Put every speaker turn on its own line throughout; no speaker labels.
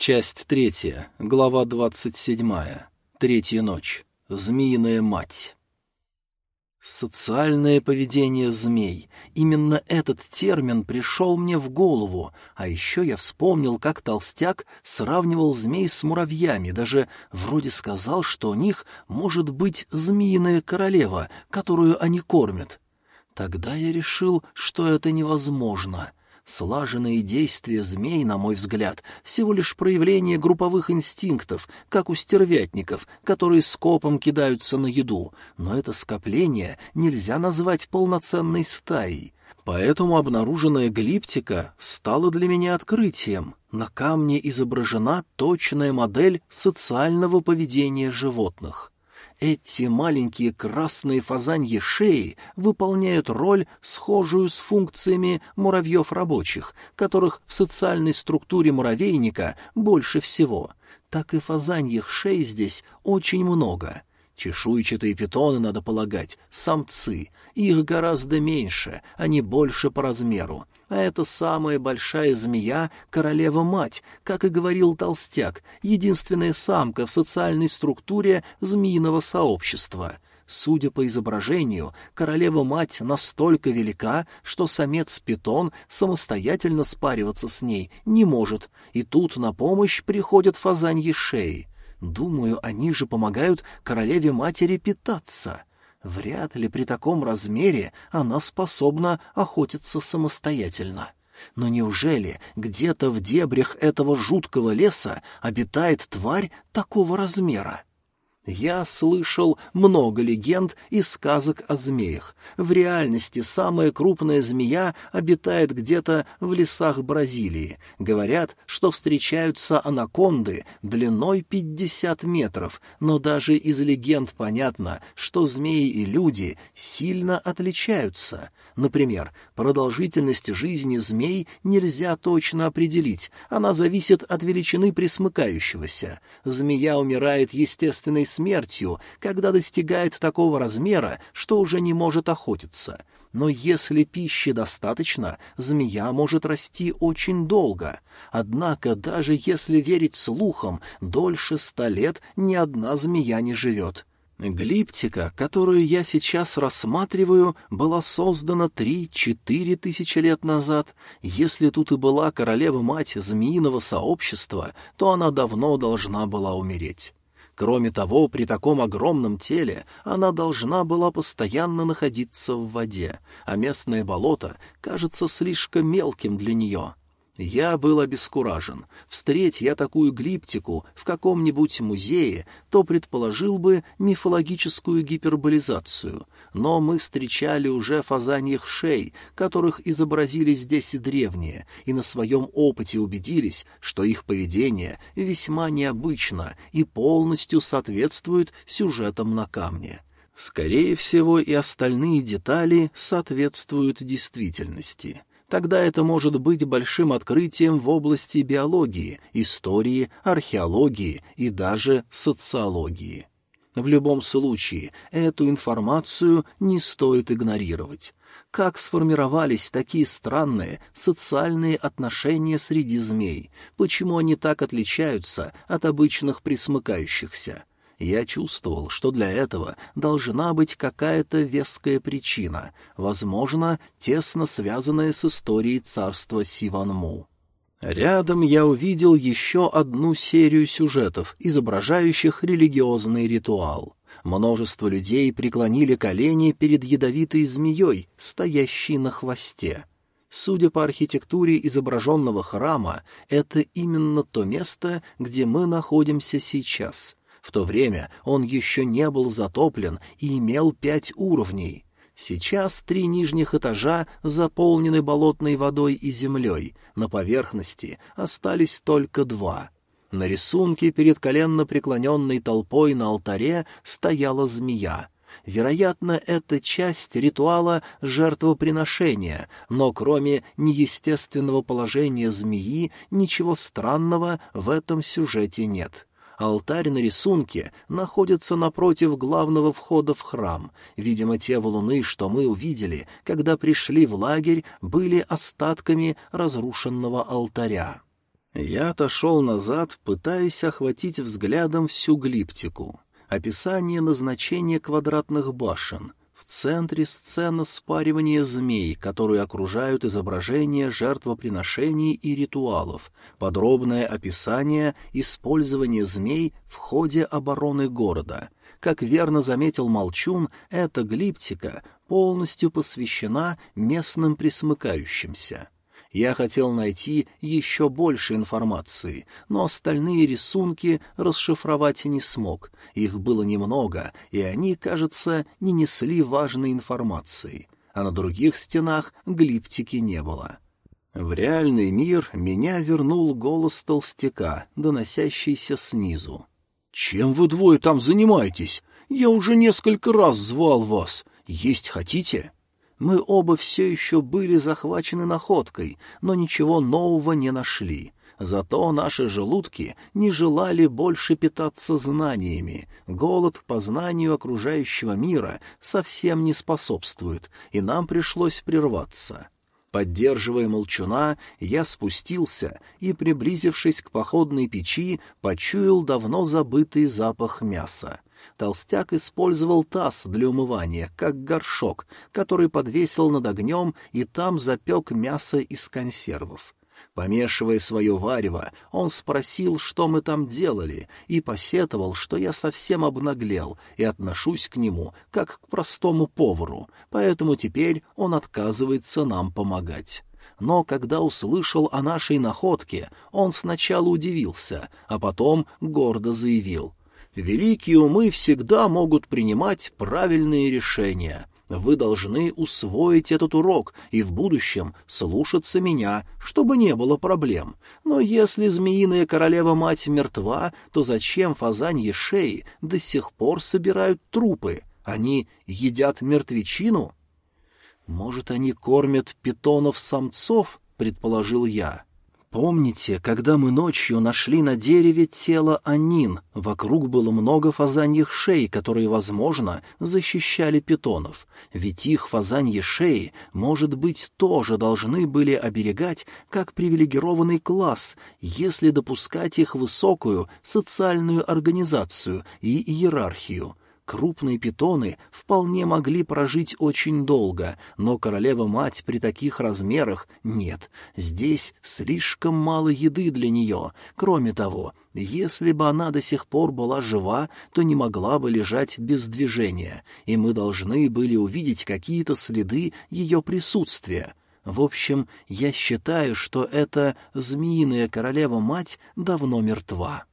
Часть третья, глава двадцать седьмая. Третья ночь. Змеиная мать. Социальное поведение змей. Именно этот термин пришел мне в голову, а еще я вспомнил, как толстяк сравнивал змей с муравьями, даже вроде сказал, что у них может быть змеиная королева, которую они кормят. Тогда я решил, что это невозможно — Слаженные действия змей, на мой взгляд, всего лишь проявление групповых инстинктов, как у стервятников, которые скопом кидаются на еду, но это скопление нельзя назвать полноценной стаей. Поэтому обнаруженная глиптика стала для меня открытием. На камне изображена точная модель социального поведения животных. Эти маленькие красные фазаньи шеи выполняют роль, схожую с функциями муравьев-рабочих, которых в социальной структуре муравейника больше всего. Так и фазаньих шей здесь очень много. Чешуйчатые питоны, надо полагать, самцы. Их гораздо меньше, они больше по размеру а это самая большая змея — королева-мать, как и говорил толстяк, единственная самка в социальной структуре змеиного сообщества. Судя по изображению, королева-мать настолько велика, что самец-питон самостоятельно спариваться с ней не может, и тут на помощь приходят фазаньи шеи. Думаю, они же помогают королеве-матери питаться. Вряд ли при таком размере она способна охотиться самостоятельно. Но неужели где-то в дебрях этого жуткого леса обитает тварь такого размера? Я слышал много легенд и сказок о змеях. В реальности самая крупная змея обитает где-то в лесах Бразилии. Говорят, что встречаются анаконды длиной пятьдесят метров, но даже из легенд понятно, что змеи и люди сильно отличаются. Например, продолжительность жизни змей нельзя точно определить, она зависит от величины присмыкающегося. Змея умирает естественной смертью, когда достигает такого размера, что уже не может охотиться. Но если пищи достаточно, змея может расти очень долго. Однако, даже если верить слухам, дольше ста лет ни одна змея не живет. Глиптика, которую я сейчас рассматриваю, была создана три-четыре тысячи лет назад. Если тут и была королева-мать змеиного сообщества, то она давно должна была умереть. Кроме того, при таком огромном теле она должна была постоянно находиться в воде, а местное болото кажется слишком мелким для нее. Я был обескуражен. Встреть я такую глиптику в каком-нибудь музее, то предположил бы мифологическую гиперболизацию. Но мы встречали уже фазаньих шей, которых изобразили здесь и древние, и на своем опыте убедились, что их поведение весьма необычно и полностью соответствует сюжетам на камне. Скорее всего, и остальные детали соответствуют действительности тогда это может быть большим открытием в области биологии, истории, археологии и даже социологии. В любом случае, эту информацию не стоит игнорировать. Как сформировались такие странные социальные отношения среди змей? Почему они так отличаются от обычных присмыкающихся? Я чувствовал, что для этого должна быть какая-то веская причина, возможно, тесно связанная с историей царства Сиванму. Рядом я увидел еще одну серию сюжетов, изображающих религиозный ритуал. Множество людей преклонили колени перед ядовитой змеей, стоящей на хвосте. Судя по архитектуре изображенного храма, это именно то место, где мы находимся сейчас. В то время он еще не был затоплен и имел пять уровней. Сейчас три нижних этажа заполнены болотной водой и землей, на поверхности остались только два. На рисунке перед коленно преклоненной толпой на алтаре стояла змея. Вероятно, это часть ритуала жертвоприношения, но кроме неестественного положения змеи ничего странного в этом сюжете нет. Алтарь на рисунке находится напротив главного входа в храм. Видимо, те валуны, что мы увидели, когда пришли в лагерь, были остатками разрушенного алтаря. Я отошел назад, пытаясь охватить взглядом всю глиптику. Описание назначения квадратных башен, центре сцена спаривания змей, которые окружают изображения жертвоприношений и ритуалов, подробное описание использования змей в ходе обороны города. Как верно заметил Молчун, эта глиптика полностью посвящена местным присмыкающимся. Я хотел найти еще больше информации, но остальные рисунки расшифровать не смог. Их было немного, и они, кажется, не несли важной информации. А на других стенах глиптики не было. В реальный мир меня вернул голос толстяка, доносящийся снизу. «Чем вы двое там занимаетесь? Я уже несколько раз звал вас. Есть хотите?» Мы оба все еще были захвачены находкой, но ничего нового не нашли. Зато наши желудки не желали больше питаться знаниями. Голод к познанию окружающего мира совсем не способствует, и нам пришлось прерваться. Поддерживая молчуна, я спустился и, приблизившись к походной печи, почуял давно забытый запах мяса. Толстяк использовал таз для умывания, как горшок, который подвесил над огнем и там запек мясо из консервов. Помешивая свое варево, он спросил, что мы там делали, и посетовал, что я совсем обнаглел и отношусь к нему, как к простому повару, поэтому теперь он отказывается нам помогать. Но когда услышал о нашей находке, он сначала удивился, а потом гордо заявил — Великие умы всегда могут принимать правильные решения. Вы должны усвоить этот урок и в будущем слушаться меня, чтобы не было проблем. Но если змеиная королева-мать мертва, то зачем фазаньи шеи до сих пор собирают трупы? Они едят мертвечину? Может, они кормят питонов-самцов, предположил я. Помните, когда мы ночью нашли на дереве тело Анин? Вокруг было много фазаньих шей, которые, возможно, защищали питонов. Ведь их фазаньи шеи, может быть, тоже должны были оберегать как привилегированный класс, если допускать их высокую социальную организацию и иерархию. Крупные питоны вполне могли прожить очень долго, но королева-мать при таких размерах нет. Здесь слишком мало еды для нее. Кроме того, если бы она до сих пор была жива, то не могла бы лежать без движения, и мы должны были увидеть какие-то следы ее присутствия. В общем, я считаю, что эта змеиная королева-мать давно мертва.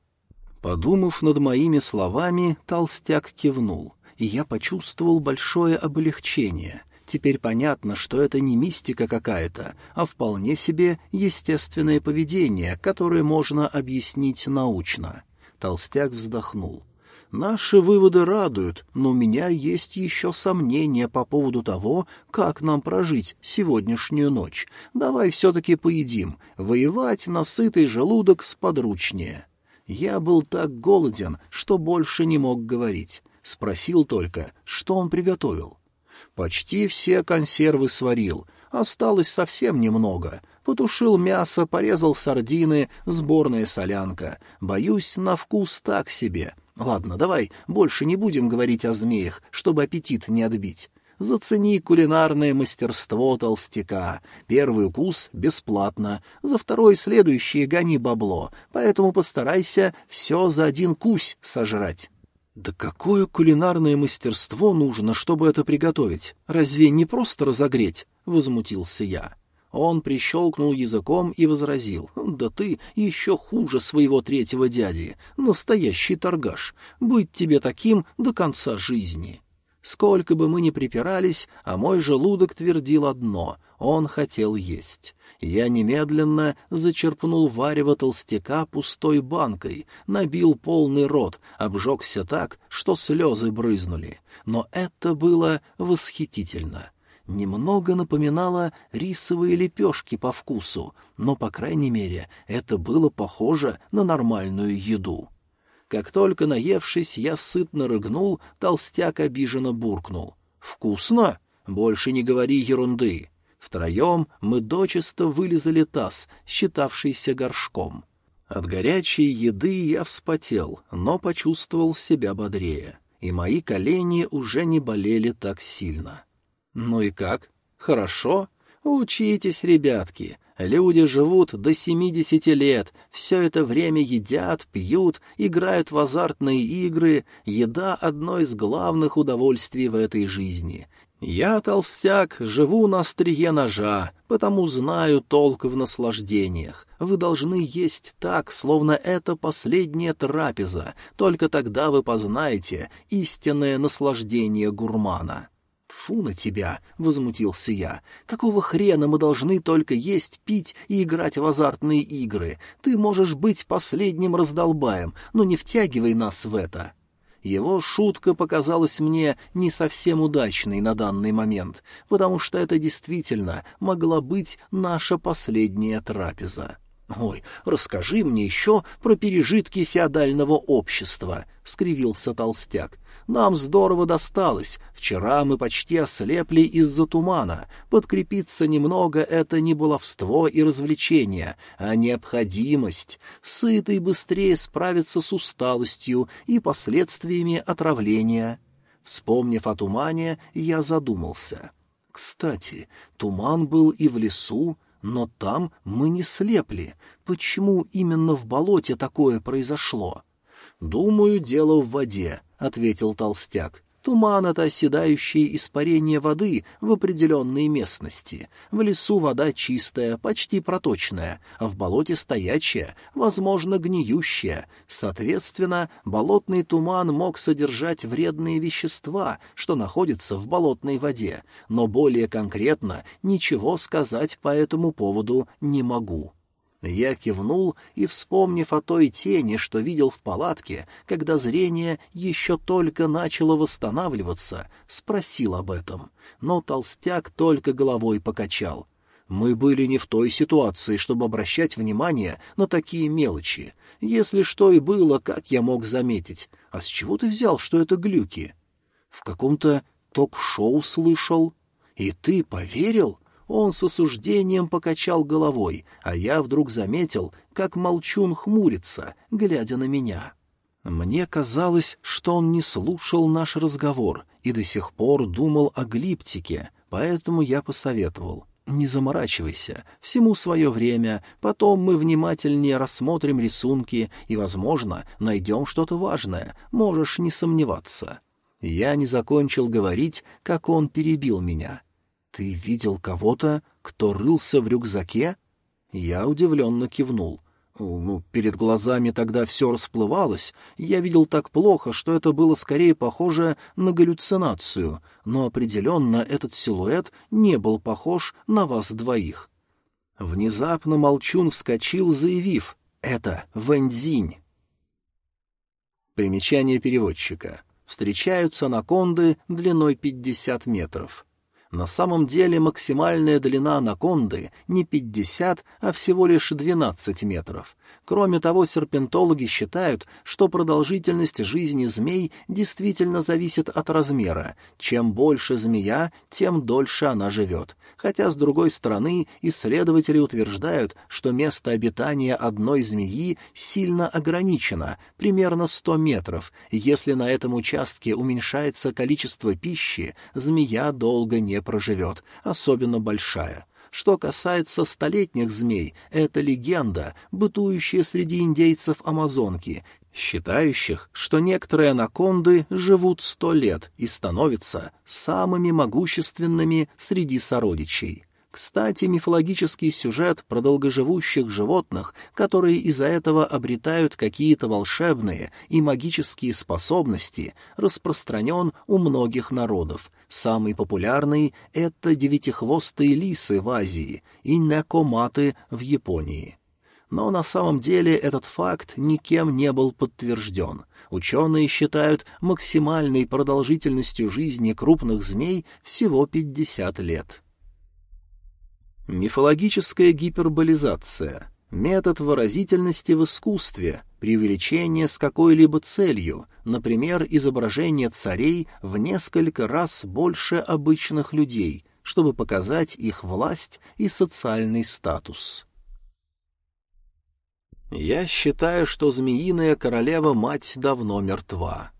Подумав над моими словами, толстяк кивнул, и я почувствовал большое облегчение. Теперь понятно, что это не мистика какая-то, а вполне себе естественное поведение, которое можно объяснить научно. Толстяк вздохнул. Наши выводы радуют, но у меня есть еще сомнения по поводу того, как нам прожить сегодняшнюю ночь. Давай все-таки поедим. Воевать на сытый желудок сподручнее. Я был так голоден, что больше не мог говорить. Спросил только, что он приготовил. Почти все консервы сварил, осталось совсем немного. Потушил мясо, порезал сардины, сборная солянка. Боюсь, на вкус так себе. Ладно, давай больше не будем говорить о змеях, чтобы аппетит не отбить. Зацени кулинарное мастерство толстяка. Первый укус бесплатно, за второй следующий гони бабло, поэтому постарайся все за один кусь сожрать. Да какое кулинарное мастерство нужно, чтобы это приготовить? Разве не просто разогреть? Возмутился я. Он прищелкнул языком и возразил. «Да ты еще хуже своего третьего дяди, настоящий торгаш. Быть тебе таким до конца жизни». Сколько бы мы ни припирались, а мой желудок твердил одно — он хотел есть. Я немедленно зачерпнул варево толстяка пустой банкой, набил полный рот, обжегся так, что слезы брызнули. Но это было восхитительно. Немного напоминало рисовые лепешки по вкусу, но, по крайней мере, это было похоже на нормальную еду. Как только наевшись, я сытно рыгнул, толстяк обиженно буркнул. «Вкусно? Больше не говори ерунды». Втроем мы дочисто вылезали таз, считавшийся горшком. От горячей еды я вспотел, но почувствовал себя бодрее, и мои колени уже не болели так сильно. Ну и как? Хорошо? Учитесь, ребятки. Люди живут до семидесяти лет, все это время едят, пьют, играют в азартные игры. Еда — одно из главных удовольствий в этой жизни. Я, толстяк, живу на острие ножа, потому знаю толк в наслаждениях. Вы должны есть так, словно это последняя трапеза, только тогда вы познаете истинное наслаждение гурмана. «Фу на тебя!» — возмутился я. «Какого хрена мы должны только есть, пить и играть в азартные игры? Ты можешь быть последним раздолбаем, но не втягивай нас в это!» Его шутка показалась мне не совсем удачной на данный момент, потому что это действительно могла быть наша последняя трапеза. «Ой, расскажи мне еще про пережитки феодального общества», — скривился толстяк. «Нам здорово досталось. Вчера мы почти ослепли из-за тумана. Подкрепиться немного — это не баловство и развлечение, а необходимость. Сытый быстрее справится с усталостью и последствиями отравления». Вспомнив о тумане, я задумался. Кстати, туман был и в лесу, но там мы не слепли. Почему именно в болоте такое произошло? «Думаю, дело в воде», — ответил толстяк. Туман — это оседающее испарение воды в определенной местности. В лесу вода чистая, почти проточная, а в болоте стоячая, возможно, гниющая. Соответственно, болотный туман мог содержать вредные вещества, что находятся в болотной воде, но более конкретно ничего сказать по этому поводу не могу. Я кивнул и, вспомнив о той тени, что видел в палатке, когда зрение еще только начало восстанавливаться, спросил об этом. Но толстяк только головой покачал. Мы были не в той ситуации, чтобы обращать внимание на такие мелочи. Если что и было, как я мог заметить? А с чего ты взял, что это глюки? В каком-то ток-шоу слышал. И ты поверил? Он с осуждением покачал головой, а я вдруг заметил, как молчун хмурится, глядя на меня. Мне казалось, что он не слушал наш разговор и до сих пор думал о глиптике, поэтому я посоветовал. «Не заморачивайся, всему свое время, потом мы внимательнее рассмотрим рисунки и, возможно, найдем что-то важное, можешь не сомневаться». Я не закончил говорить, как он перебил меня — «Ты видел кого-то, кто рылся в рюкзаке?» Я удивленно кивнул. Ну, перед глазами тогда все расплывалось, я видел так плохо, что это было скорее похоже на галлюцинацию, но определенно этот силуэт не был похож на вас двоих. Внезапно Молчун вскочил, заявив «Это Вэньцзинь». Примечание переводчика. Встречаются анаконды длиной 50 метров. На самом деле максимальная длина анаконды не 50, а всего лишь 12 метров. Кроме того, серпентологи считают, что продолжительность жизни змей действительно зависит от размера. Чем больше змея, тем дольше она живет. Хотя, с другой стороны, исследователи утверждают, что место обитания одной змеи сильно ограничено, примерно 100 метров. Если на этом участке уменьшается количество пищи, змея долго не проживет, особенно большая. Что касается столетних змей, это легенда, бытующая среди индейцев Амазонки, считающих, что некоторые анаконды живут сто лет и становятся самыми могущественными среди сородичей. Кстати, мифологический сюжет про долгоживущих животных, которые из-за этого обретают какие-то волшебные и магические способности, распространен у многих народов. Самый популярный — это девятихвостые лисы в Азии и некоматы в Японии. Но на самом деле этот факт никем не был подтвержден. Ученые считают максимальной продолжительностью жизни крупных змей всего 50 лет. Мифологическая гиперболизация — метод выразительности в искусстве, преувеличение с какой-либо целью, например, изображение царей в несколько раз больше обычных людей, чтобы показать их власть и социальный статус. Я считаю, что змеиная королева-мать давно мертва.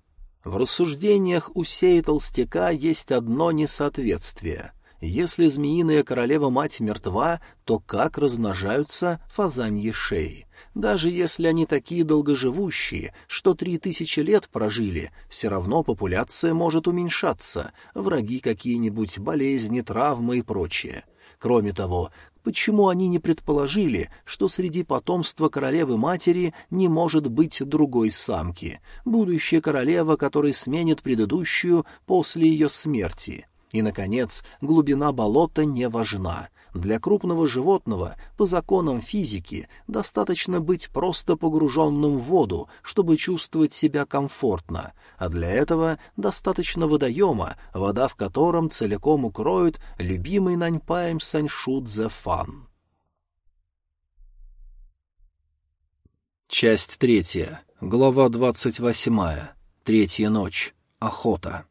В рассуждениях у сей толстяка есть одно несоответствие. Если змеиная королева-мать мертва, то как размножаются фазаньи шеи? Даже если они такие долгоживущие, что три тысячи лет прожили, все равно популяция может уменьшаться, враги какие-нибудь, болезни, травмы и прочее. Кроме того, Почему они не предположили, что среди потомства королевы-матери не может быть другой самки, будущая королева, которая сменит предыдущую после ее смерти? И, наконец, глубина болота не важна. Для крупного животного, по законам физики, достаточно быть просто погруженным в воду, чтобы чувствовать себя комфортно, а для этого достаточно водоема, вода в котором целиком укроет любимый Наньпаем Саньшу Цзефан. Часть третья. Глава двадцать восьмая. Третья ночь. Охота.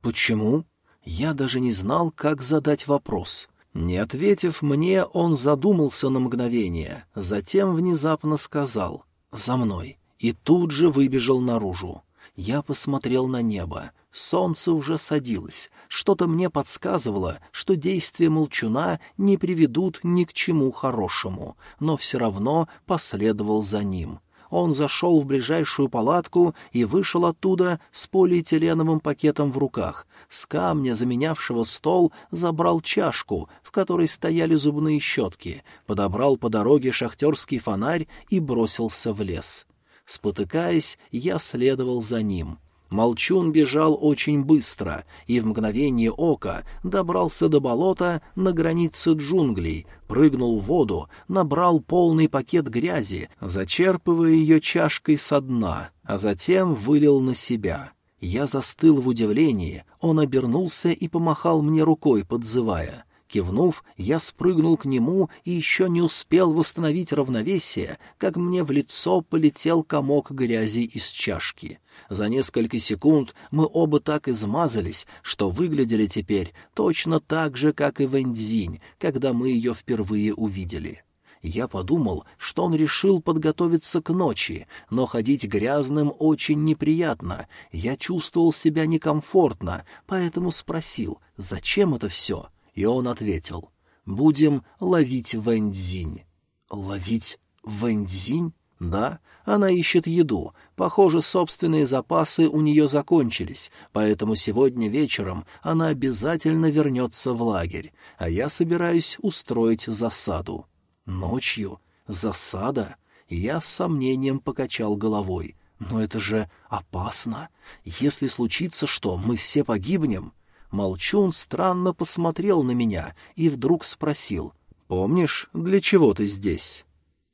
«Почему?» Я даже не знал, как задать вопрос. Не ответив мне, он задумался на мгновение, затем внезапно сказал «За мной!» и тут же выбежал наружу. Я посмотрел на небо. Солнце уже садилось. Что-то мне подсказывало, что действия молчуна не приведут ни к чему хорошему, но все равно последовал за ним он зашел в ближайшую палатку и вышел оттуда с полиэтиленовым пакетом в руках. С камня, заменявшего стол, забрал чашку, в которой стояли зубные щетки, подобрал по дороге шахтерский фонарь и бросился в лес. Спотыкаясь, я следовал за ним — Молчун бежал очень быстро и в мгновение ока добрался до болота на границе джунглей, прыгнул в воду, набрал полный пакет грязи, зачерпывая ее чашкой со дна, а затем вылил на себя. Я застыл в удивлении, он обернулся и помахал мне рукой, подзывая — Кивнув, я спрыгнул к нему и еще не успел восстановить равновесие, как мне в лицо полетел комок грязи из чашки. За несколько секунд мы оба так измазались, что выглядели теперь точно так же, как и Вэньцзинь, когда мы ее впервые увидели. Я подумал, что он решил подготовиться к ночи, но ходить грязным очень неприятно. Я чувствовал себя некомфортно, поэтому спросил, зачем это все? — и он ответил, «Будем ловить Вэньцзинь». «Ловить Вэньцзинь?» «Да, она ищет еду. Похоже, собственные запасы у нее закончились, поэтому сегодня вечером она обязательно вернется в лагерь, а я собираюсь устроить засаду». «Ночью? Засада?» Я с сомнением покачал головой. «Но это же опасно. Если случится что, мы все погибнем». Молчун странно посмотрел на меня и вдруг спросил, «Помнишь, для чего ты здесь?»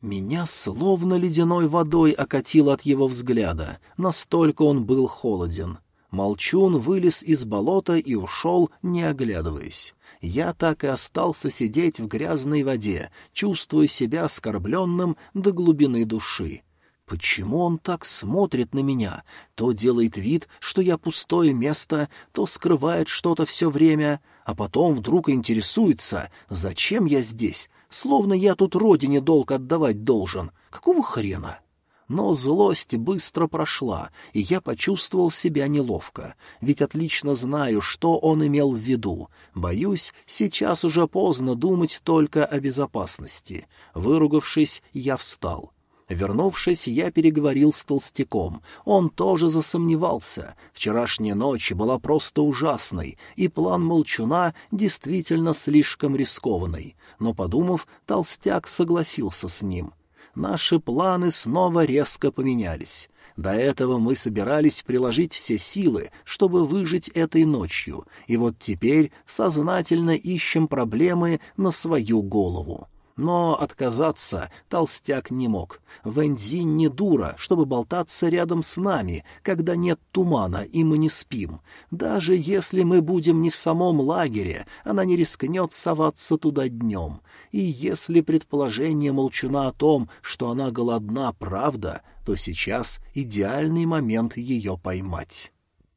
Меня словно ледяной водой окатило от его взгляда, настолько он был холоден. Молчун вылез из болота и ушел, не оглядываясь. Я так и остался сидеть в грязной воде, чувствуя себя оскорбленным до глубины души. Почему он так смотрит на меня? То делает вид, что я пустое место, то скрывает что-то все время, а потом вдруг интересуется, зачем я здесь, словно я тут родине долг отдавать должен. Какого хрена? Но злость быстро прошла, и я почувствовал себя неловко, ведь отлично знаю, что он имел в виду. Боюсь, сейчас уже поздно думать только о безопасности. Выругавшись, я встал. Вернувшись, я переговорил с толстяком. Он тоже засомневался. Вчерашняя ночь была просто ужасной, и план молчуна действительно слишком рискованный. Но, подумав, толстяк согласился с ним. Наши планы снова резко поменялись. До этого мы собирались приложить все силы, чтобы выжить этой ночью, и вот теперь сознательно ищем проблемы на свою голову. Но отказаться толстяк не мог. Вэньцзинь не дура, чтобы болтаться рядом с нами, когда нет тумана, и мы не спим. Даже если мы будем не в самом лагере, она не рискнет соваться туда днем. И если предположение молчуна о том, что она голодна, правда, то сейчас идеальный момент ее поймать.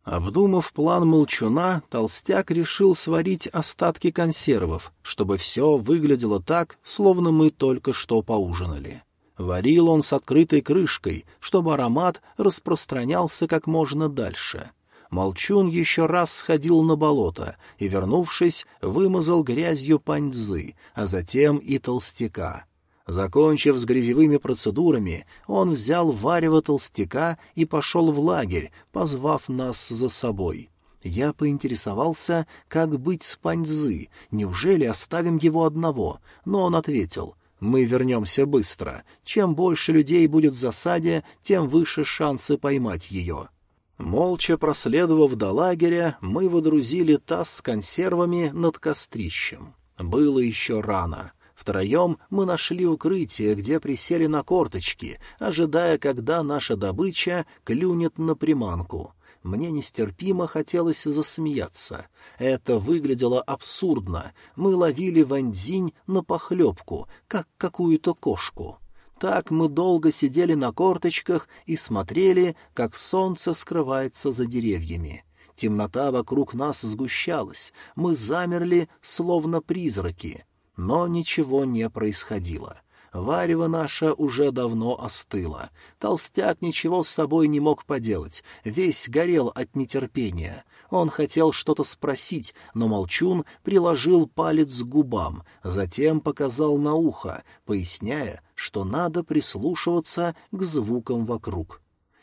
Обдумав план молчуна, толстяк решил сварить остатки консервов, чтобы все выглядело так, словно мы только что поужинали. Варил он с открытой крышкой, чтобы аромат распространялся как можно дальше. Молчун еще раз сходил на болото и, вернувшись, вымазал грязью паньзы, а затем и толстяка. Закончив с грязевыми процедурами, он взял варево толстяка и пошел в лагерь, позвав нас за собой. Я поинтересовался, как быть с Паньзы, неужели оставим его одного, но он ответил, «Мы вернемся быстро. Чем больше людей будет в засаде, тем выше шансы поймать ее». Молча проследовав до лагеря, мы водрузили таз с консервами над кострищем. Было еще рано — Втроем мы нашли укрытие, где присели на корточки, ожидая, когда наша добыча клюнет на приманку. Мне нестерпимо хотелось засмеяться. Это выглядело абсурдно. Мы ловили ваньцзинь на похлебку, как какую-то кошку. Так мы долго сидели на корточках и смотрели, как солнце скрывается за деревьями. Темнота вокруг нас сгущалась, мы замерли, словно призраки. Но ничего не происходило. Варево наше уже давно остыло. Толстяк ничего с собой не мог поделать, весь горел от нетерпения. Он хотел что-то спросить, но Молчун приложил палец к губам, затем показал на ухо, поясняя, что надо прислушиваться к звукам вокруг.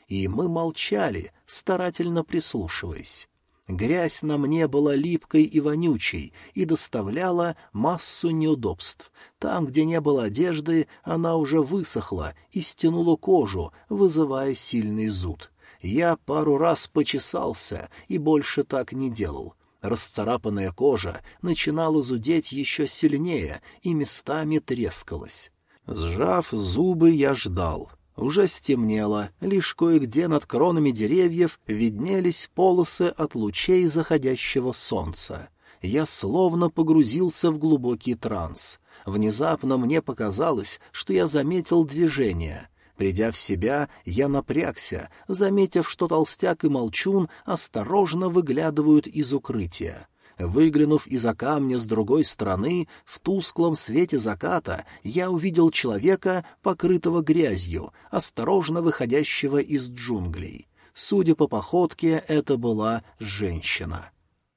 И мы молчали, старательно прислушиваясь. Грязь на мне была липкой и вонючей и доставляла массу неудобств. Там, где не было одежды, она уже высохла и стянула кожу, вызывая сильный зуд. Я пару раз почесался и больше так не делал. Расцарапанная кожа начинала зудеть еще сильнее и местами трескалась. Сжав зубы, я ждал. Уже стемнело, лишь кое-где над кронами деревьев виднелись полосы от лучей заходящего солнца. Я словно погрузился в глубокий транс. Внезапно мне показалось, что я заметил движение. Придя в себя, я напрягся, заметив, что толстяк и молчун осторожно выглядывают из укрытия. Выглянув из-за камня с другой стороны, в тусклом свете заката я увидел человека, покрытого грязью, осторожно выходящего из джунглей. Судя по походке, это была женщина.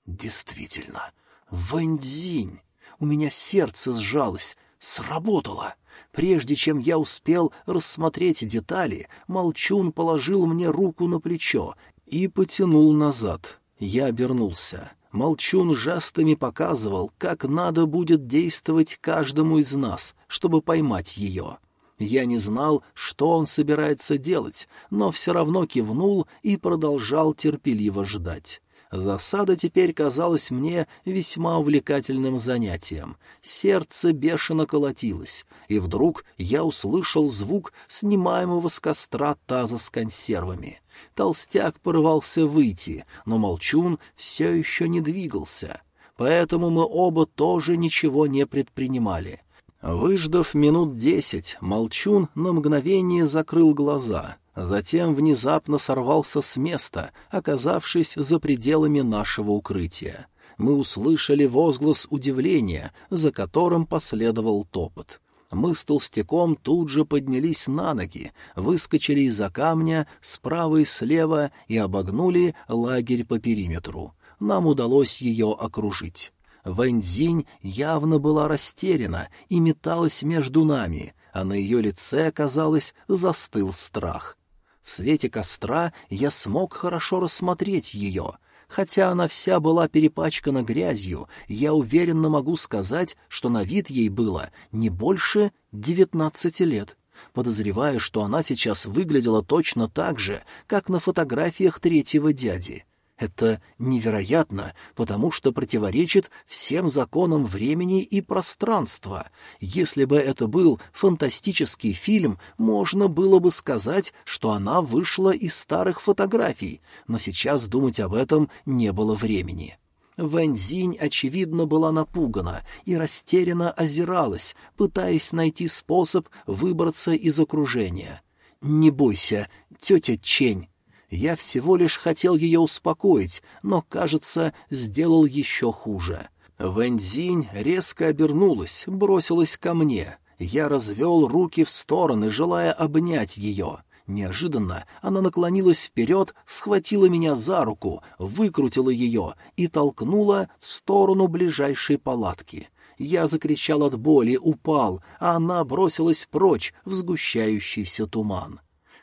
Действительно, Вэньцзинь! У меня сердце сжалось. Сработало! Прежде чем я успел рассмотреть детали, Молчун положил мне руку на плечо и потянул назад. Я обернулся. Молчун жестами показывал, как надо будет действовать каждому из нас, чтобы поймать ее. Я не знал, что он собирается делать, но все равно кивнул и продолжал терпеливо ждать. Засада теперь казалась мне весьма увлекательным занятием. Сердце бешено колотилось, и вдруг я услышал звук снимаемого с костра таза с консервами. Толстяк порывался выйти, но Молчун все еще не двигался. Поэтому мы оба тоже ничего не предпринимали. Выждав минут десять, Молчун на мгновение закрыл глаза, затем внезапно сорвался с места, оказавшись за пределами нашего укрытия. Мы услышали возглас удивления, за которым последовал топот. Мы с толстяком тут же поднялись на ноги, выскочили из-за камня справа и слева и обогнули лагерь по периметру. Нам удалось ее окружить. Вэньцзинь явно была растеряна и металась между нами, а на ее лице, казалось, застыл страх. В свете костра я смог хорошо рассмотреть ее — Хотя она вся была перепачкана грязью, я уверенно могу сказать, что на вид ей было не больше девятнадцати лет. Подозреваю, что она сейчас выглядела точно так же, как на фотографиях третьего дяди. Это невероятно, потому что противоречит всем законам времени и пространства. Если бы это был фантастический фильм, можно было бы сказать, что она вышла из старых фотографий, но сейчас думать об этом не было времени. Вэньзинь, очевидно, была напугана и растерянно озиралась, пытаясь найти способ выбраться из окружения. «Не бойся, тетя Чень», Я всего лишь хотел ее успокоить, но, кажется, сделал еще хуже. Вэньцзинь резко обернулась, бросилась ко мне. Я развел руки в стороны, желая обнять ее. Неожиданно она наклонилась вперед, схватила меня за руку, выкрутила ее и толкнула в сторону ближайшей палатки. Я закричал от боли, упал, а она бросилась прочь в сгущающийся туман.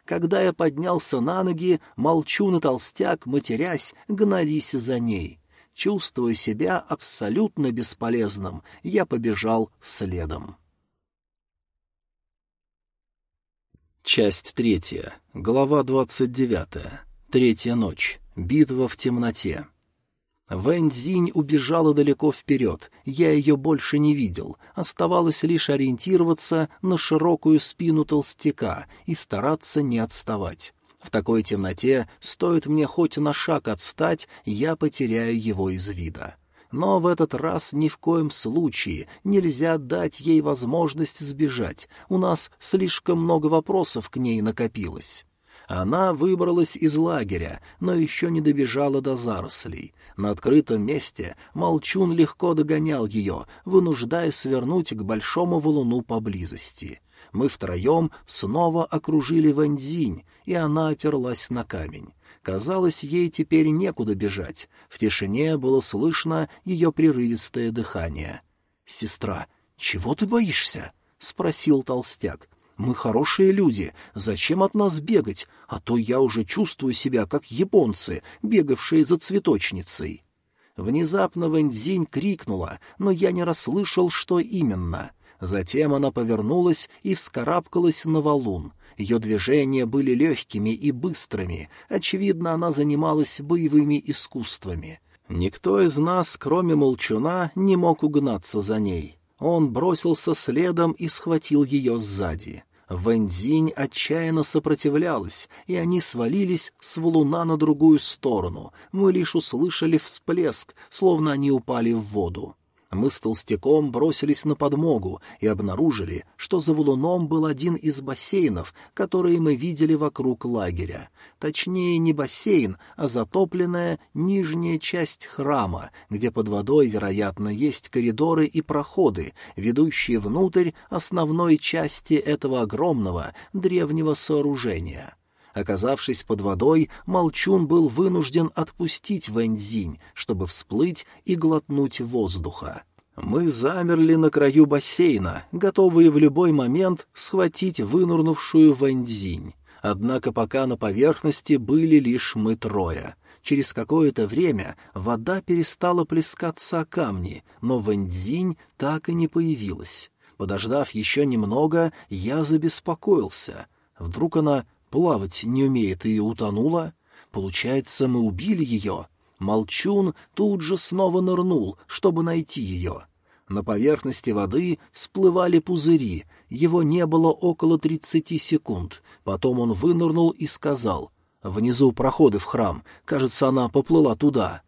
Когда я поднялся на ноги, молчун и толстяк, матерясь, гнались за ней. Чувствуя себя абсолютно бесполезным, я побежал следом. Часть третья. Глава двадцать девятая. Третья ночь. Битва в темноте. Вэнь убежала далеко вперед, я ее больше не видел, оставалось лишь ориентироваться на широкую спину толстяка и стараться не отставать. В такой темноте стоит мне хоть на шаг отстать, я потеряю его из вида. Но в этот раз ни в коем случае нельзя дать ей возможность сбежать, у нас слишком много вопросов к ней накопилось. Она выбралась из лагеря, но еще не добежала до зарослей. На открытом месте Молчун легко догонял ее, вынуждая свернуть к большому валуну поблизости. Мы втроем снова окружили Вэньцзинь, и она оперлась на камень. Казалось, ей теперь некуда бежать. В тишине было слышно ее прерывистое дыхание. «Сестра, чего ты боишься?» — спросил толстяк. «Мы хорошие люди. Зачем от нас бегать? А то я уже чувствую себя, как японцы, бегавшие за цветочницей». Внезапно Вэньцзинь крикнула, но я не расслышал, что именно. Затем она повернулась и вскарабкалась на валун. Ее движения были легкими и быстрыми, очевидно, она занималась боевыми искусствами. Никто из нас, кроме Молчуна, не мог угнаться за ней. Он бросился следом и схватил ее сзади. Вэньцзинь отчаянно сопротивлялась, и они свалились с валуна на другую сторону. Мы лишь услышали всплеск, словно они упали в воду. Мы с толстяком бросились на подмогу и обнаружили, что за валуном был один из бассейнов, которые мы видели вокруг лагеря. Точнее, не бассейн, а затопленная нижняя часть храма, где под водой, вероятно, есть коридоры и проходы, ведущие внутрь основной части этого огромного древнего сооружения. Оказавшись под водой, Молчун был вынужден отпустить Вэньцзинь, чтобы всплыть и глотнуть воздуха. Мы замерли на краю бассейна, готовые в любой момент схватить вынурнувшую Вэньцзинь. Однако пока на поверхности были лишь мы трое. Через какое-то время вода перестала плескаться о камни, но Вэньцзинь так и не появилась. Подождав еще немного, я забеспокоился. Вдруг она плавать не умеет и утонула? Получается, мы убили ее. Молчун тут же снова нырнул, чтобы найти ее. На поверхности воды всплывали пузыри, его не было около тридцати секунд. Потом он вынырнул и сказал, «Внизу проходы в храм, кажется, она поплыла туда».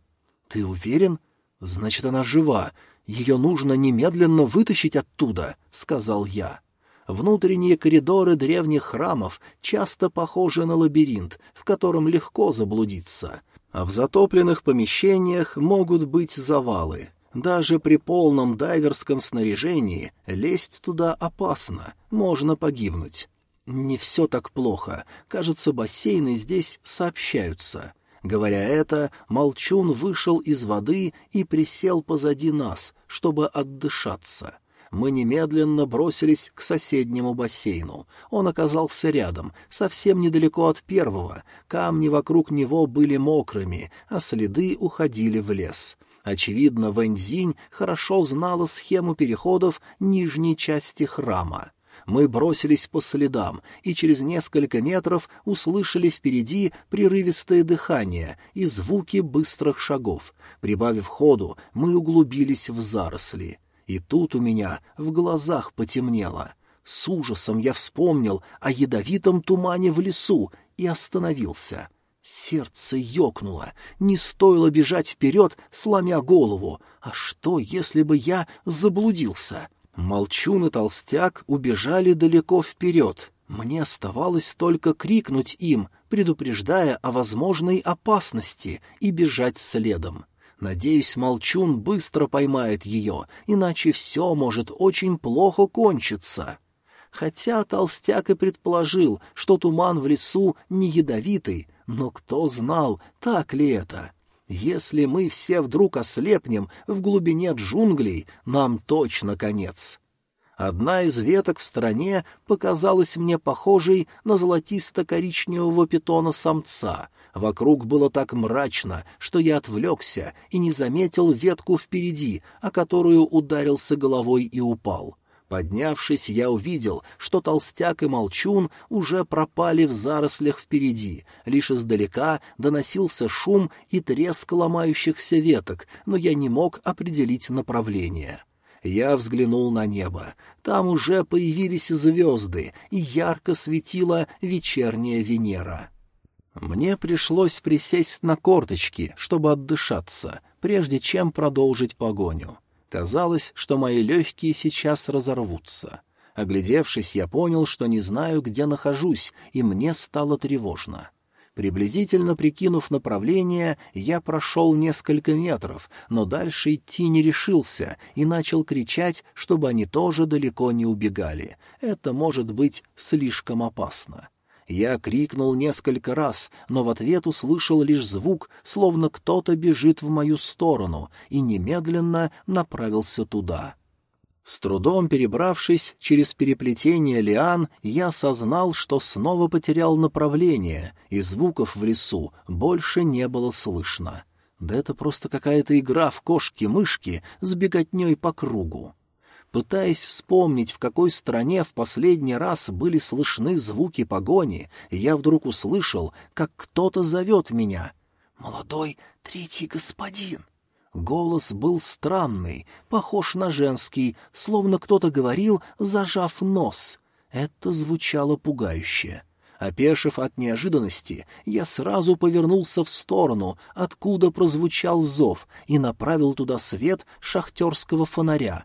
«Ты уверен? Значит, она жива. Ее нужно немедленно вытащить оттуда», — сказал я. Внутренние коридоры древних храмов часто похожи на лабиринт, в котором легко заблудиться. А в затопленных помещениях могут быть завалы. Даже при полном дайверском снаряжении лезть туда опасно, можно погибнуть. Не все так плохо. Кажется, бассейны здесь сообщаются. Говоря это, Молчун вышел из воды и присел позади нас, чтобы отдышаться мы немедленно бросились к соседнему бассейну. Он оказался рядом, совсем недалеко от первого. Камни вокруг него были мокрыми, а следы уходили в лес. Очевидно, Вэньзинь хорошо знала схему переходов нижней части храма. Мы бросились по следам и через несколько метров услышали впереди прерывистое дыхание и звуки быстрых шагов. Прибавив ходу, мы углубились в заросли. И тут у меня в глазах потемнело. С ужасом я вспомнил о ядовитом тумане в лесу и остановился. Сердце ёкнуло. Не стоило бежать вперед, сломя голову. А что, если бы я заблудился? Молчун и толстяк убежали далеко вперед. Мне оставалось только крикнуть им, предупреждая о возможной опасности, и бежать следом. Надеюсь, Молчун быстро поймает ее, иначе все может очень плохо кончиться. Хотя толстяк и предположил, что туман в лесу не ядовитый, но кто знал, так ли это? Если мы все вдруг ослепнем в глубине джунглей, нам точно конец. Одна из веток в стороне показалась мне похожей на золотисто-коричневого питона-самца. Вокруг было так мрачно, что я отвлекся и не заметил ветку впереди, о которую ударился головой и упал. Поднявшись, я увидел, что толстяк и молчун уже пропали в зарослях впереди. Лишь издалека доносился шум и треск ломающихся веток, но я не мог определить направление. Я взглянул на небо. Там уже появились звезды, и ярко светила вечерняя Венера. Мне пришлось присесть на корточки, чтобы отдышаться, прежде чем продолжить погоню. Казалось, что мои легкие сейчас разорвутся. Оглядевшись, я понял, что не знаю, где нахожусь, и мне стало тревожно. Приблизительно прикинув направление, я прошел несколько метров, но дальше идти не решился и начал кричать, чтобы они тоже далеко не убегали. Это может быть слишком опасно. Я крикнул несколько раз, но в ответ услышал лишь звук, словно кто-то бежит в мою сторону, и немедленно направился туда. С трудом перебравшись через переплетение лиан, я осознал, что снова потерял направление, и звуков в лесу больше не было слышно. Да это просто какая-то игра в кошки-мышки с беготней по кругу. Пытаясь вспомнить, в какой стране в последний раз были слышны звуки погони, я вдруг услышал, как кто-то зовет меня. «Молодой третий господин!» Голос был странный, похож на женский, словно кто-то говорил, зажав нос. Это звучало пугающе. Опешив от неожиданности, я сразу повернулся в сторону, откуда прозвучал зов, и направил туда свет шахтерского фонаря.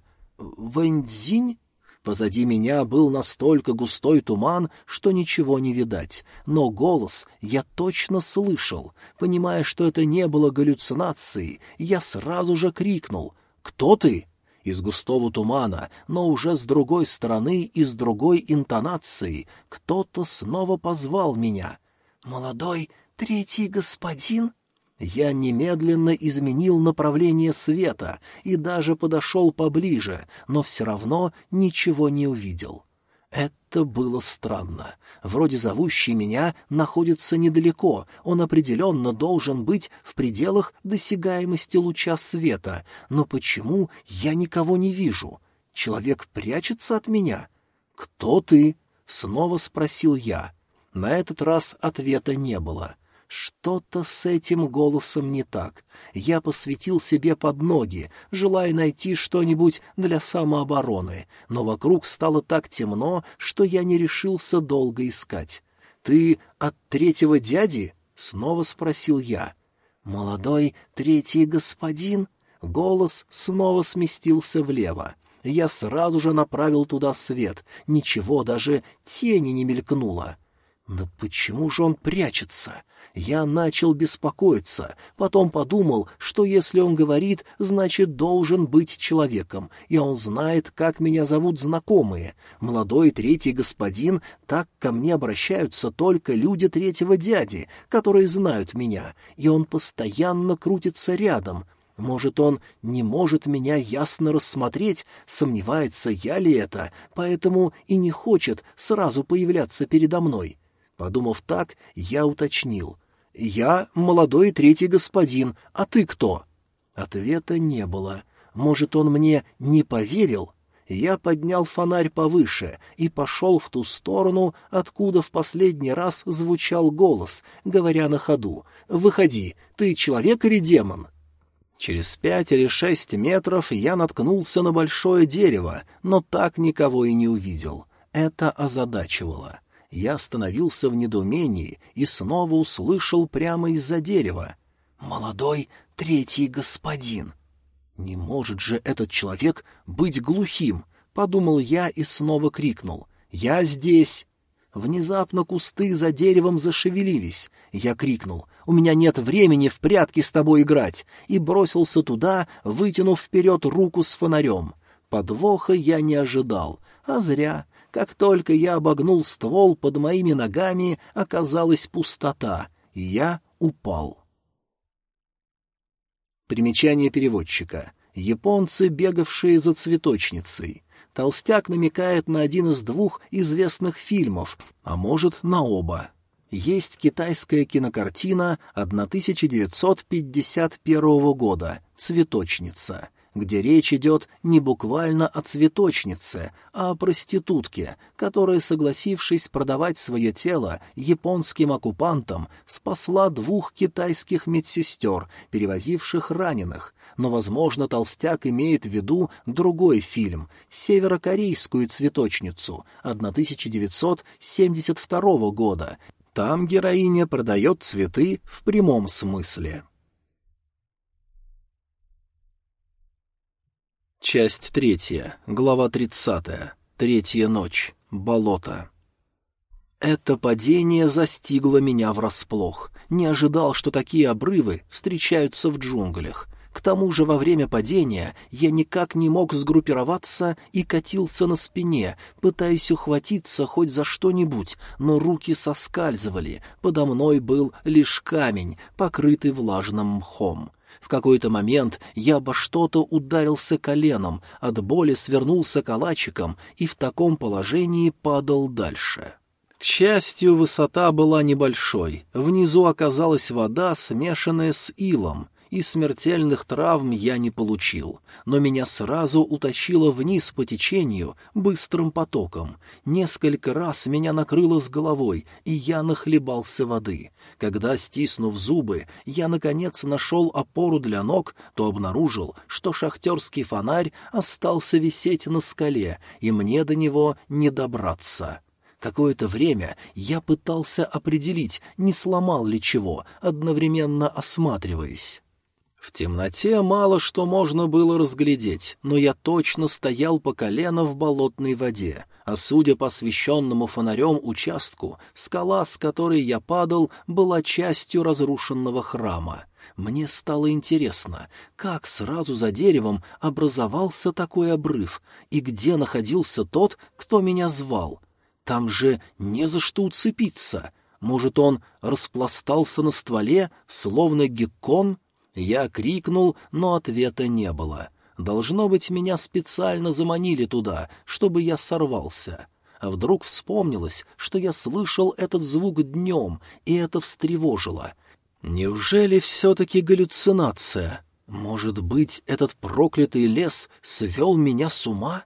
«Вэньцзинь?» Позади меня был настолько густой туман, что ничего не видать, но голос я точно слышал. Понимая, что это не было галлюцинацией, я сразу же крикнул «Кто ты?» Из густого тумана, но уже с другой стороны и с другой интонацией, кто-то снова позвал меня. «Молодой третий господин?» Я немедленно изменил направление света и даже подошел поближе, но все равно ничего не увидел. Это было странно. Вроде зовущий меня находится недалеко, он определенно должен быть в пределах досягаемости луча света, но почему я никого не вижу? Человек прячется от меня? «Кто ты?» — снова спросил я. На этот раз ответа не было — что-то с этим голосом не так. Я посветил себе под ноги, желая найти что-нибудь для самообороны, но вокруг стало так темно, что я не решился долго искать. «Ты от третьего дяди?» — снова спросил я. «Молодой третий господин?» Голос снова сместился влево. Я сразу же направил туда свет. Ничего, даже тени не мелькнуло. Но почему же он прячется? Я начал беспокоиться, потом подумал, что если он говорит, значит, должен быть человеком, и он знает, как меня зовут знакомые. Молодой третий господин, так ко мне обращаются только люди третьего дяди, которые знают меня, и он постоянно крутится рядом. Может, он не может меня ясно рассмотреть, сомневается, я ли это, поэтому и не хочет сразу появляться передо мной. Подумав так, я уточнил. «Я молодой третий господин, а ты кто?» Ответа не было. Может, он мне не поверил? Я поднял фонарь повыше и пошел в ту сторону, откуда в последний раз звучал голос, говоря на ходу. «Выходи, ты человек или демон?» Через пять или шесть метров я наткнулся на большое дерево, но так никого и не увидел. Это озадачивало. Я остановился в недоумении и снова услышал прямо из-за дерева. «Молодой третий господин!» «Не может же этот человек быть глухим!» — подумал я и снова крикнул. «Я здесь!» Внезапно кусты за деревом зашевелились. Я крикнул «У меня нет времени в прятки с тобой играть!» и бросился туда, вытянув вперед руку с фонарем. Подвоха я не ожидал, а зря. Как только я обогнул ствол, под моими ногами оказалась пустота, и я упал. Примечание переводчика. Японцы, бегавшие за цветочницей. Толстяк намекает на один из двух известных фильмов, а может, на оба. Есть китайская кинокартина 1951 года «Цветочница», где речь идет не буквально о цветочнице, а о проститутке, которая, согласившись продавать свое тело японским оккупантам, спасла двух китайских медсестер, перевозивших раненых. Но, возможно, Толстяк имеет в виду другой фильм «Северокорейскую цветочницу» 1972 года. Там героиня продает цветы в прямом смысле. Часть третья, глава тридцатая. Третья ночь. Болото. Это падение застигло меня врасплох. Не ожидал, что такие обрывы встречаются в джунглях. К тому же во время падения я никак не мог сгруппироваться и катился на спине, пытаясь ухватиться хоть за что-нибудь, но руки соскальзывали, подо мной был лишь камень, покрытый влажным мхом. В какой-то момент я обо что-то ударился коленом, от боли свернулся калачиком и в таком положении падал дальше. К счастью, высота была небольшой. Внизу оказалась вода, смешанная с илом, и смертельных травм я не получил, но меня сразу утащило вниз по течению быстрым потоком. Несколько раз меня накрыло с головой, и я нахлебался воды. Когда, стиснув зубы, я, наконец, нашел опору для ног, то обнаружил, что шахтерский фонарь остался висеть на скале, и мне до него не добраться. Какое-то время я пытался определить, не сломал ли чего, одновременно осматриваясь. В темноте мало что можно было разглядеть, но я точно стоял по колено в болотной воде, а судя по освещенному фонарем участку, скала, с которой я падал, была частью разрушенного храма. Мне стало интересно, как сразу за деревом образовался такой обрыв, и где находился тот, кто меня звал. Там же не за что уцепиться. Может, он распластался на стволе, словно геккон? Я крикнул, но ответа не было. Должно быть, меня специально заманили туда, чтобы я сорвался. А вдруг вспомнилось, что я слышал этот звук днем, и это встревожило. Неужели все-таки галлюцинация? Может быть, этот проклятый лес свел меня с ума?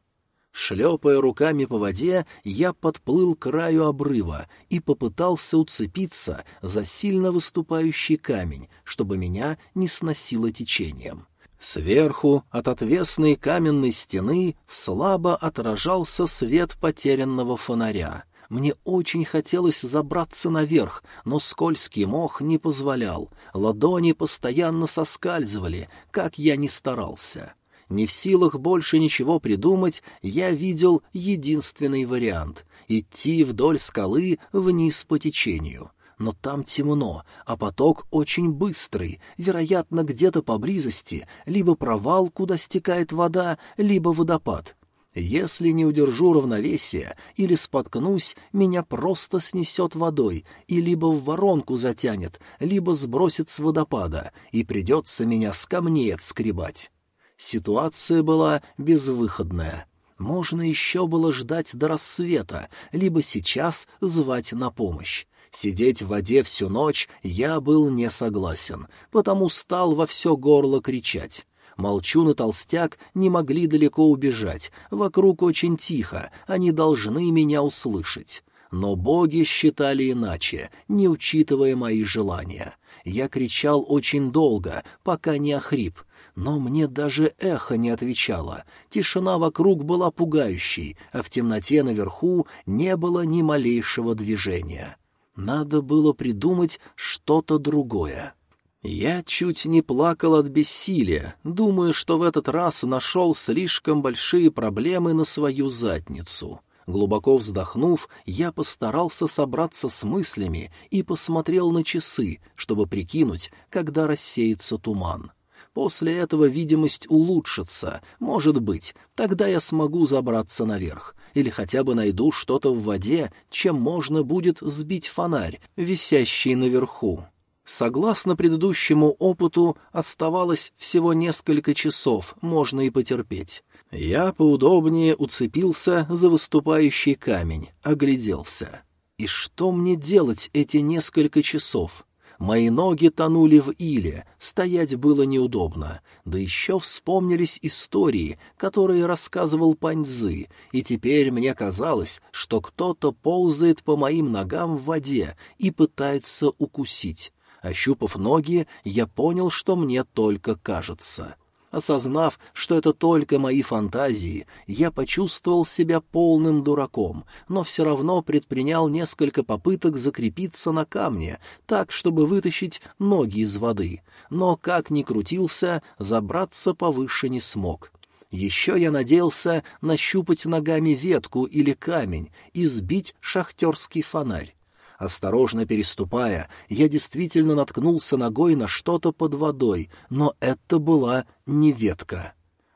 Шлепая руками по воде, я подплыл к краю обрыва и попытался уцепиться за сильно выступающий камень, чтобы меня не сносило течением. Сверху от отвесной каменной стены слабо отражался свет потерянного фонаря. Мне очень хотелось забраться наверх, но скользкий мох не позволял. Ладони постоянно соскальзывали, как я ни старался. Не в силах больше ничего придумать, я видел единственный вариант — идти вдоль скалы вниз по течению. Но там темно, а поток очень быстрый, вероятно, где-то поблизости, либо провал, куда стекает вода, либо водопад. Если не удержу равновесия или споткнусь, меня просто снесет водой и либо в воронку затянет, либо сбросит с водопада, и придется меня с камней отскребать. Ситуация была безвыходная. Можно еще было ждать до рассвета, либо сейчас звать на помощь. Сидеть в воде всю ночь я был не согласен, потому стал во все горло кричать. Молчун и толстяк не могли далеко убежать, вокруг очень тихо, они должны меня услышать. Но боги считали иначе, не учитывая мои желания. Я кричал очень долго, пока не охрип, но мне даже эхо не отвечало. Тишина вокруг была пугающей, а в темноте наверху не было ни малейшего движения. Надо было придумать что-то другое. Я чуть не плакал от бессилия, думая, что в этот раз нашел слишком большие проблемы на свою задницу. Глубоко вздохнув, я постарался собраться с мыслями и посмотрел на часы, чтобы прикинуть, когда рассеется туман. После этого видимость улучшится, может быть, тогда я смогу забраться наверх, или хотя бы найду что-то в воде, чем можно будет сбить фонарь, висящий наверху. Согласно предыдущему опыту, оставалось всего несколько часов, можно и потерпеть. Я поудобнее уцепился за выступающий камень, огляделся. И что мне делать эти несколько часов? Мои ноги тонули в иле, стоять было неудобно, да еще вспомнились истории, которые рассказывал Паньзы, и теперь мне казалось, что кто-то ползает по моим ногам в воде и пытается укусить. Ощупав ноги, я понял, что мне только кажется. Осознав, что это только мои фантазии, я почувствовал себя полным дураком, но все равно предпринял несколько попыток закрепиться на камне, так, чтобы вытащить ноги из воды. Но, как ни крутился, забраться повыше не смог. Еще я надеялся нащупать ногами ветку или камень и сбить шахтерский фонарь. Осторожно переступая, я действительно наткнулся ногой на что-то под водой, но это была не ветка.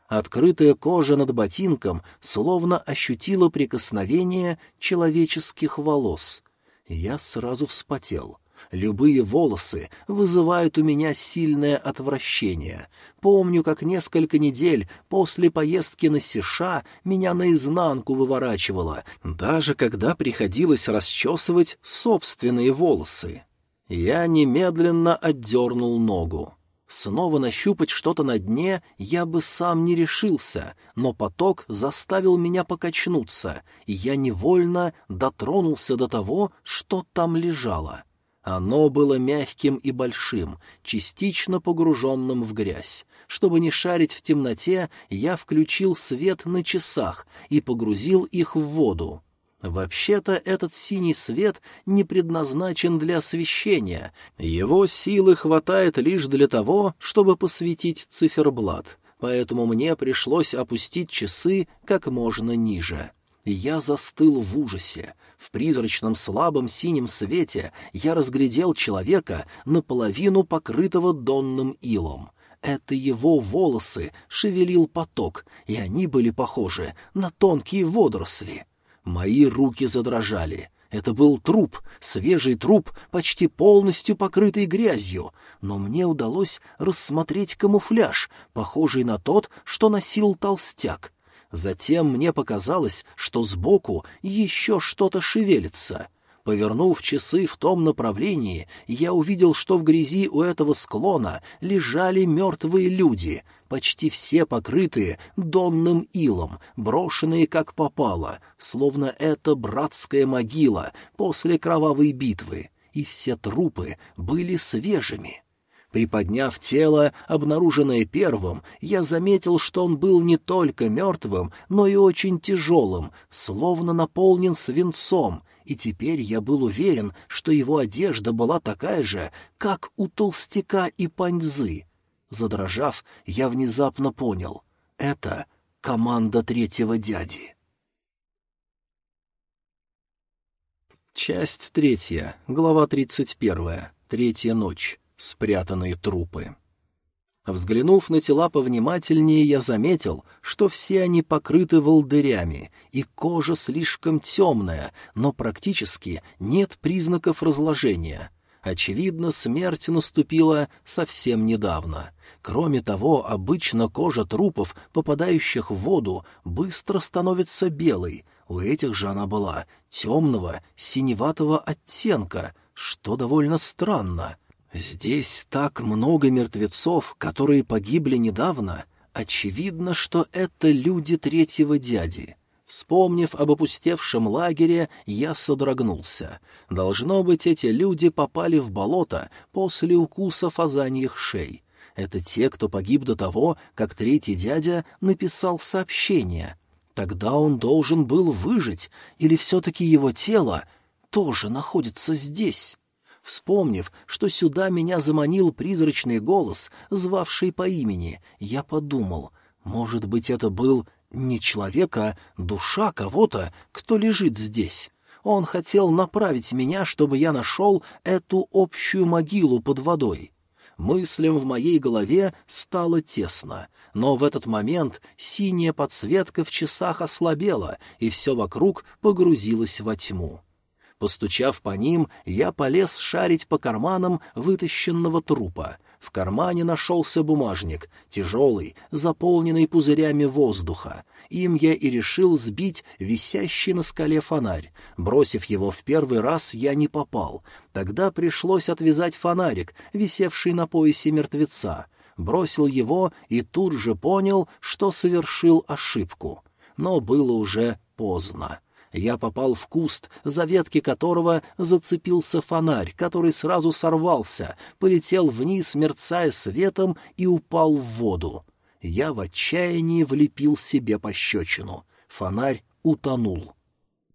Открытая кожа над ботинком словно ощутила прикосновение человеческих волос. Я сразу вспотел. Любые волосы вызывают у меня сильное отвращение. Помню, как несколько недель после поездки на Сиша меня наизнанку выворачивало, даже когда приходилось расчесывать собственные волосы. Я немедленно отдернул ногу. Снова нащупать что-то на дне я бы сам не решился, но поток заставил меня покачнуться, и я невольно дотронулся до того, что там лежало. Оно было мягким и большим, частично погруженным в грязь. Чтобы не шарить в темноте, я включил свет на часах и погрузил их в воду. Вообще-то этот синий свет не предназначен для освещения. Его силы хватает лишь для того, чтобы посветить циферблат, поэтому мне пришлось опустить часы как можно ниже. Я застыл в ужасе. В призрачном слабом синем свете я разглядел человека, наполовину покрытого донным илом. Это его волосы шевелил поток, и они были похожи на тонкие водоросли. Мои руки задрожали. Это был труп, свежий труп, почти полностью покрытый грязью, но мне удалось рассмотреть камуфляж, похожий на тот, что носил толстяк. Затем мне показалось, что сбоку еще что-то шевелится. Повернув часы в том направлении, я увидел, что в грязи у этого склона лежали мертвые люди, почти все покрытые донным илом, брошенные как попало, словно это братская могила после кровавой битвы, и все трупы были свежими. Приподняв тело, обнаруженное первым, я заметил, что он был не только мертвым, но и очень тяжелым, словно наполнен свинцом, и теперь я был уверен, что его одежда была такая же, как у толстяка и паньзы. Задрожав, я внезапно понял — это команда третьего дяди. Часть третья, глава тридцать первая, третья ночь спрятанные трупы. Взглянув на тела повнимательнее, я заметил, что все они покрыты волдырями, и кожа слишком темная, но практически нет признаков разложения. Очевидно, смерть наступила совсем недавно. Кроме того, обычно кожа трупов, попадающих в воду, быстро становится белой, у этих же она была темного, синеватого оттенка, что довольно странно. Здесь так много мертвецов, которые погибли недавно. Очевидно, что это люди третьего дяди. Вспомнив об опустевшем лагере, я содрогнулся. Должно быть, эти люди попали в болото после укуса фазаньих шей. Это те, кто погиб до того, как третий дядя написал сообщение. Тогда он должен был выжить, или все-таки его тело тоже находится здесь? Вспомнив, что сюда меня заманил призрачный голос, звавший по имени, я подумал, может быть, это был не человек, а душа кого-то, кто лежит здесь. Он хотел направить меня, чтобы я нашел эту общую могилу под водой. Мыслям в моей голове стало тесно, но в этот момент синяя подсветка в часах ослабела, и все вокруг погрузилось во тьму. Постучав по ним, я полез шарить по карманам вытащенного трупа. В кармане нашелся бумажник, тяжелый, заполненный пузырями воздуха. Им я и решил сбить висящий на скале фонарь. Бросив его в первый раз, я не попал. Тогда пришлось отвязать фонарик, висевший на поясе мертвеца. Бросил его и тут же понял, что совершил ошибку. Но было уже поздно. Я попал в куст, за ветки которого зацепился фонарь, который сразу сорвался, полетел вниз, мерцая светом, и упал в воду. Я в отчаянии влепил себе пощечину. Фонарь утонул.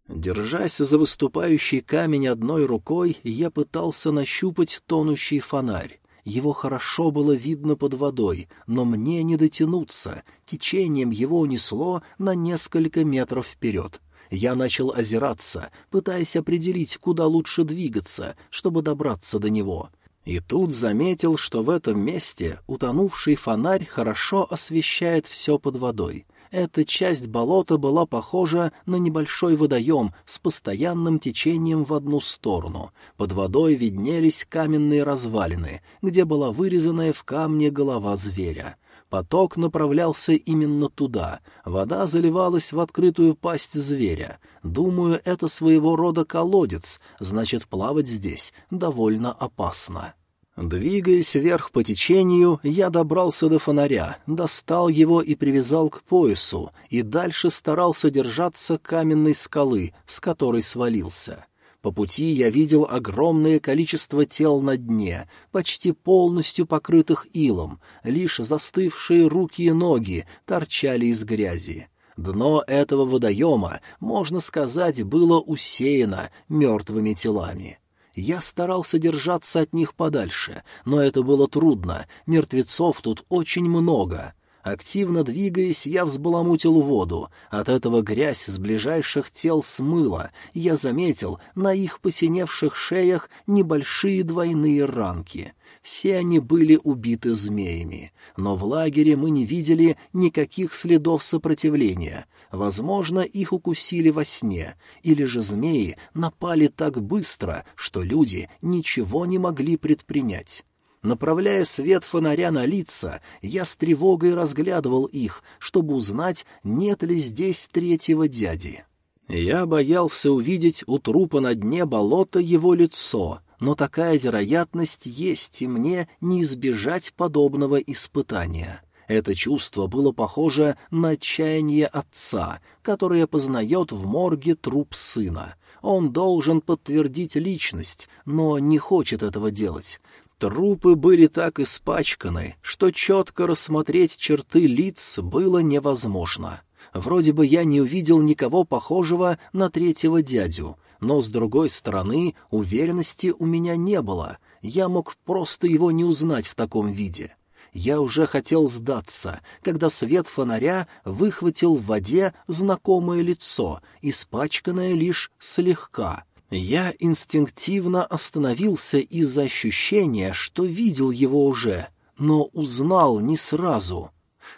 Держась за выступающий камень одной рукой, я пытался нащупать тонущий фонарь. Его хорошо было видно под водой, но мне не дотянуться, течением его унесло на несколько метров вперед. Я начал озираться, пытаясь определить, куда лучше двигаться, чтобы добраться до него. И тут заметил, что в этом месте утонувший фонарь хорошо освещает все под водой. Эта часть болота была похожа на небольшой водоем с постоянным течением в одну сторону. Под водой виднелись каменные развалины, где была вырезанная в камне голова зверя. Поток направлялся именно туда. Вода заливалась в открытую пасть зверя. Думаю, это своего рода колодец, значит, плавать здесь довольно опасно. Двигаясь вверх по течению, я добрался до фонаря, достал его и привязал к поясу, и дальше старался держаться каменной скалы, с которой свалился. По пути я видел огромное количество тел на дне, почти полностью покрытых илом, лишь застывшие руки и ноги торчали из грязи. Дно этого водоема, можно сказать, было усеяно мертвыми телами. Я старался держаться от них подальше, но это было трудно, мертвецов тут очень много. Активно двигаясь, я взбаламутил воду. От этого грязь с ближайших тел смыла. Я заметил на их посиневших шеях небольшие двойные ранки. Все они были убиты змеями. Но в лагере мы не видели никаких следов сопротивления. Возможно, их укусили во сне, или же змеи напали так быстро, что люди ничего не могли предпринять. Направляя свет фонаря на лица, я с тревогой разглядывал их, чтобы узнать, нет ли здесь третьего дяди. Я боялся увидеть у трупа на дне болота его лицо, но такая вероятность есть, и мне не избежать подобного испытания. Это чувство было похоже на отчаяние отца, которое познает в морге труп сына. Он должен подтвердить личность, но не хочет этого делать. Трупы были так испачканы, что четко рассмотреть черты лиц было невозможно. Вроде бы я не увидел никого похожего на третьего дядю, но, с другой стороны, уверенности у меня не было. Я мог просто его не узнать в таком виде. Я уже хотел сдаться, когда свет фонаря выхватил в воде знакомое лицо, испачканное лишь слегка — я инстинктивно остановился из-за ощущения, что видел его уже, но узнал не сразу.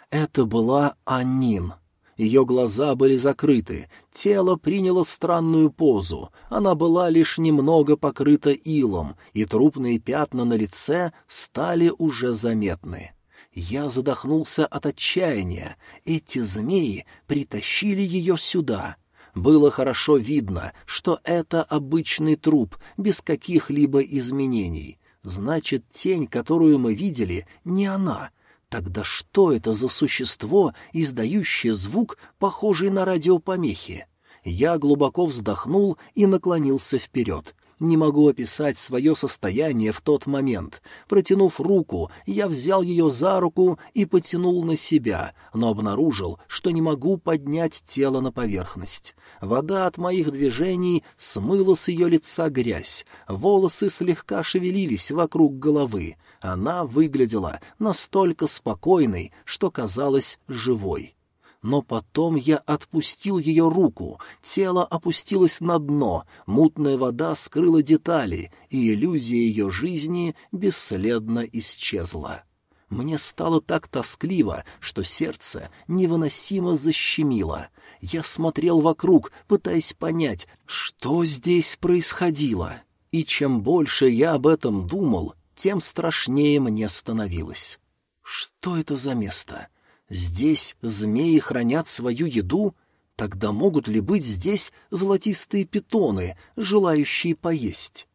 Это была Анин. Ее глаза были закрыты, тело приняло странную позу, она была лишь немного покрыта илом, и трупные пятна на лице стали уже заметны. Я задохнулся от отчаяния. Эти змеи притащили ее сюда. Было хорошо видно, что это обычный труп, без каких-либо изменений. Значит, тень, которую мы видели, не она. Тогда что это за существо, издающее звук, похожий на радиопомехи? Я глубоко вздохнул и наклонился вперед. Не могу описать свое состояние в тот момент. Протянув руку, я взял ее за руку и потянул на себя, но обнаружил, что не могу поднять тело на поверхность. Вода от моих движений смыла с ее лица грязь, волосы слегка шевелились вокруг головы. Она выглядела настолько спокойной, что казалась живой. Но потом я отпустил ее руку, тело опустилось на дно, мутная вода скрыла детали, и иллюзия ее жизни бесследно исчезла. Мне стало так тоскливо, что сердце невыносимо защемило. Я смотрел вокруг, пытаясь понять, что здесь происходило. И чем больше я об этом думал, тем страшнее мне становилось. Что это за место? Здесь змеи хранят свою еду? Тогда могут ли быть здесь золотистые питоны, желающие поесть?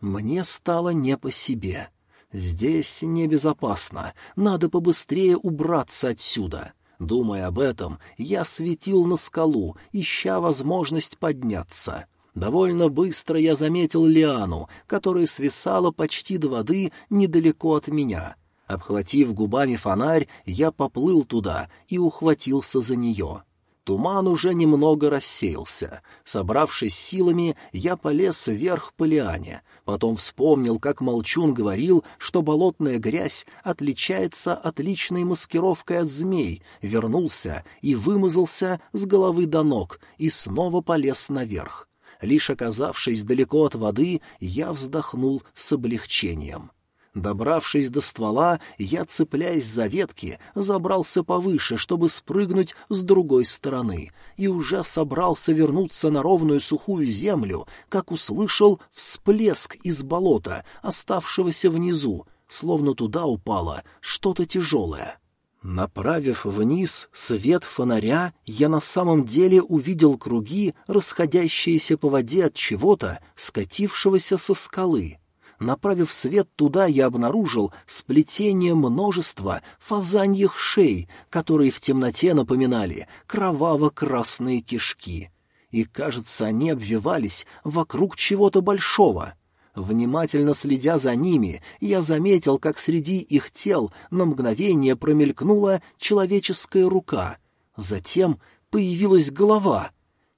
Мне стало не по себе. Здесь небезопасно, надо побыстрее убраться отсюда. Думая об этом, я светил на скалу, ища возможность подняться. Довольно быстро я заметил лиану, которая свисала почти до воды недалеко от меня — Обхватив губами фонарь, я поплыл туда и ухватился за нее. Туман уже немного рассеялся. Собравшись силами, я полез вверх по лиане. Потом вспомнил, как Молчун говорил, что болотная грязь отличается отличной маскировкой от змей, вернулся и вымазался с головы до ног и снова полез наверх. Лишь оказавшись далеко от воды, я вздохнул с облегчением. Добравшись до ствола, я, цепляясь за ветки, забрался повыше, чтобы спрыгнуть с другой стороны, и уже собрался вернуться на ровную сухую землю, как услышал всплеск из болота, оставшегося внизу, словно туда упало что-то тяжелое. Направив вниз свет фонаря, я на самом деле увидел круги, расходящиеся по воде от чего-то, скатившегося со скалы. Направив свет туда, я обнаружил сплетение множества фазаньих шей, которые в темноте напоминали кроваво-красные кишки. И, кажется, они обвивались вокруг чего-то большого. Внимательно следя за ними, я заметил, как среди их тел на мгновение промелькнула человеческая рука. Затем появилась голова.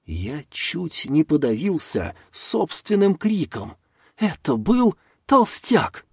Я чуть не подавился собственным криком. Это был толстяк!»